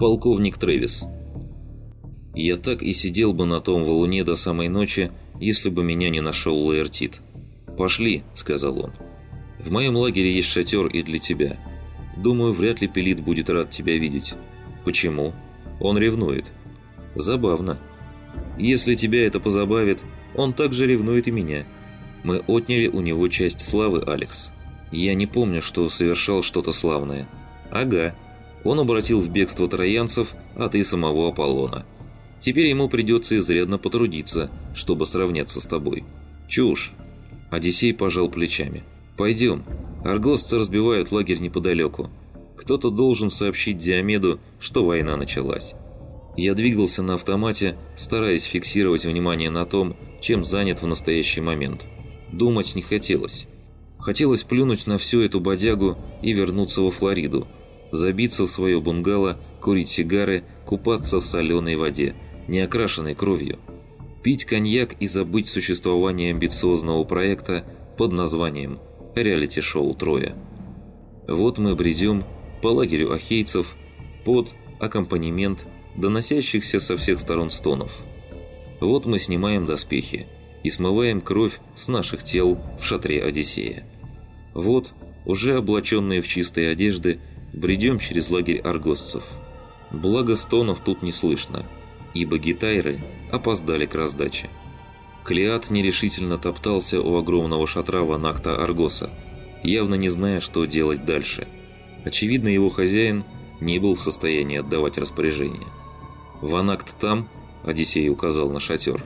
Полковник Трэвис. Я так и сидел бы на том валуне до самой ночи, если бы меня не нашел Лаэртит. «Пошли», — сказал он. «В моем лагере есть шатер и для тебя. Думаю, вряд ли Пелит будет рад тебя видеть». «Почему?» «Он ревнует». «Забавно. Если тебя это позабавит, он также ревнует и меня. Мы отняли у него часть славы, Алекс. Я не помню, что совершал что-то славное». «Ага». Он обратил в бегство троянцев, а ты самого Аполлона. Теперь ему придется изрядно потрудиться, чтобы сравняться с тобой. Чушь. Одиссей пожал плечами. Пойдем. Аргосцы разбивают лагерь неподалеку. Кто-то должен сообщить Диомеду, что война началась. Я двигался на автомате, стараясь фиксировать внимание на том, чем занят в настоящий момент. Думать не хотелось. Хотелось плюнуть на всю эту бодягу и вернуться во Флориду, забиться в свое бунгало, курить сигары, купаться в соленой воде – не окрашенной кровью. Пить коньяк и забыть существование амбициозного проекта под названием «Реалити-шоу Троя». Вот мы бредем по лагерю ахейцев под аккомпанемент доносящихся со всех сторон стонов. Вот мы снимаем доспехи и смываем кровь с наших тел в шатре Одиссея. Вот, уже облаченные в чистые одежды, бредем через лагерь аргосцев. Благо стонов тут не слышно – ибо гитайры опоздали к раздаче. Клеат нерешительно топтался у огромного шатра Ванакта Аргоса, явно не зная, что делать дальше. Очевидно, его хозяин не был в состоянии отдавать распоряжение. «Ванакт там?» – Одиссей указал на шатер.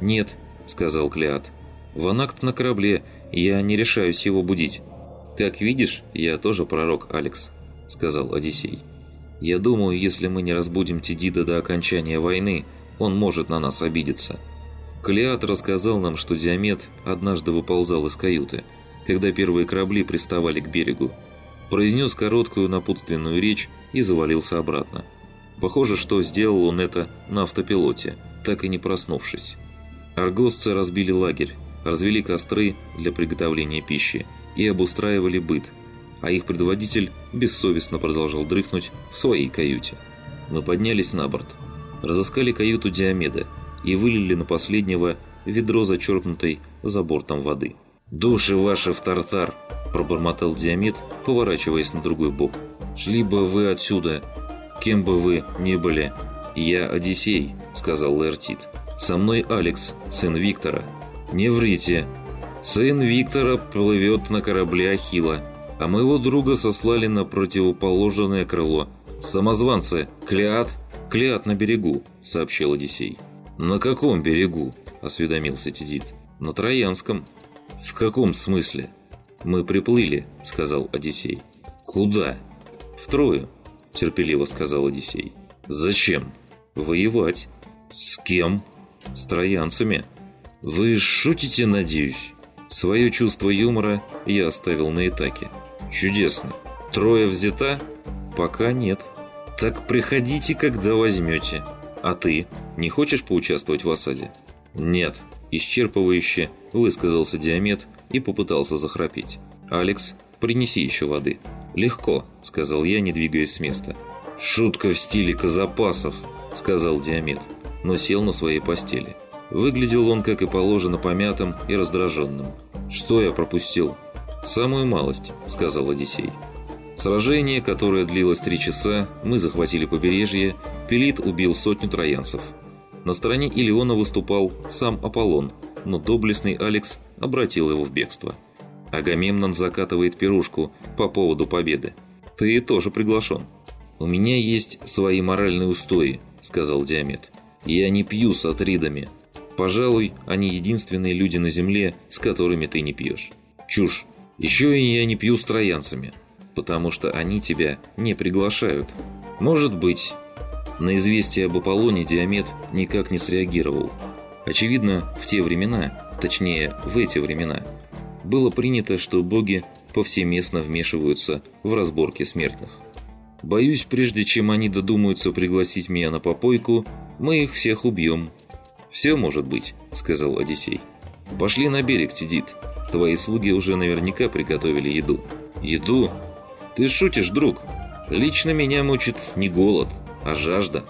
«Нет», – сказал Клеат. «Ванакт на корабле, я не решаюсь его будить». «Как видишь, я тоже пророк, Алекс», – сказал Одиссей. Я думаю, если мы не разбудим Тидида до окончания войны, он может на нас обидеться. Калиат рассказал нам, что Диамет однажды выползал из каюты, когда первые корабли приставали к берегу. Произнес короткую напутственную речь и завалился обратно. Похоже, что сделал он это на автопилоте, так и не проснувшись. Аргосцы разбили лагерь, развели костры для приготовления пищи и обустраивали быт – а их предводитель бессовестно продолжал дрыхнуть в своей каюте. Мы поднялись на борт, разыскали каюту Диомеда и вылили на последнего ведро зачерпнутой за бортом воды. «Души ваши в тартар!» – пробормотал Диомед, поворачиваясь на другой бок. «Шли бы вы отсюда, кем бы вы ни были!» «Я Одиссей», – сказал Лертит. «Со мной Алекс, сын Виктора». «Не врите. Сын Виктора плывет на корабле Ахила а моего друга сослали на противоположное крыло. «Самозванцы! Клеат!» «Клеат на берегу», — сообщил Одиссей. «На каком берегу?» — осведомился Тидит. «На Троянском». «В каком смысле?» «Мы приплыли», — сказал Одиссей. «Куда?» «В Трою», — терпеливо сказал Одиссей. «Зачем?» «Воевать». «С кем?» «С троянцами». «Вы шутите, надеюсь?» Свое чувство юмора я оставил на Итаке. Чудесно. Трое взята? Пока нет. Так приходите, когда возьмете. А ты не хочешь поучаствовать в осаде? Нет. Исчерпывающе высказался Диамет и попытался захрапеть. «Алекс, принеси еще воды». «Легко», — сказал я, не двигаясь с места. «Шутка в стиле казапасов», — сказал Диамет, но сел на своей постели. Выглядел он, как и положено, помятым и раздраженным. «Что я пропустил?» «Самую малость», — сказал Одиссей. Сражение, которое длилось три часа, мы захватили побережье, Пелит убил сотню троянцев. На стороне Илиона выступал сам Аполлон, но доблестный Алекс обратил его в бегство. Агамемнон закатывает пирушку по поводу победы. Ты тоже приглашен. «У меня есть свои моральные устои», — сказал Диамет. «Я не пью с атридами. Пожалуй, они единственные люди на земле, с которыми ты не пьешь». «Чушь. Еще и я не пью с троянцами, потому что они тебя не приглашают. Может быть. На известие об Аполлоне Диамет никак не среагировал. Очевидно, в те времена, точнее, в эти времена, было принято, что боги повсеместно вмешиваются в разборки смертных. Боюсь, прежде чем они додумаются пригласить меня на попойку, мы их всех убьем. «Все может быть», — сказал Одиссей. «Пошли на берег, Тидит. Твои слуги уже наверняка приготовили еду. Еду? Ты шутишь, друг? Лично меня мучит не голод, А жажда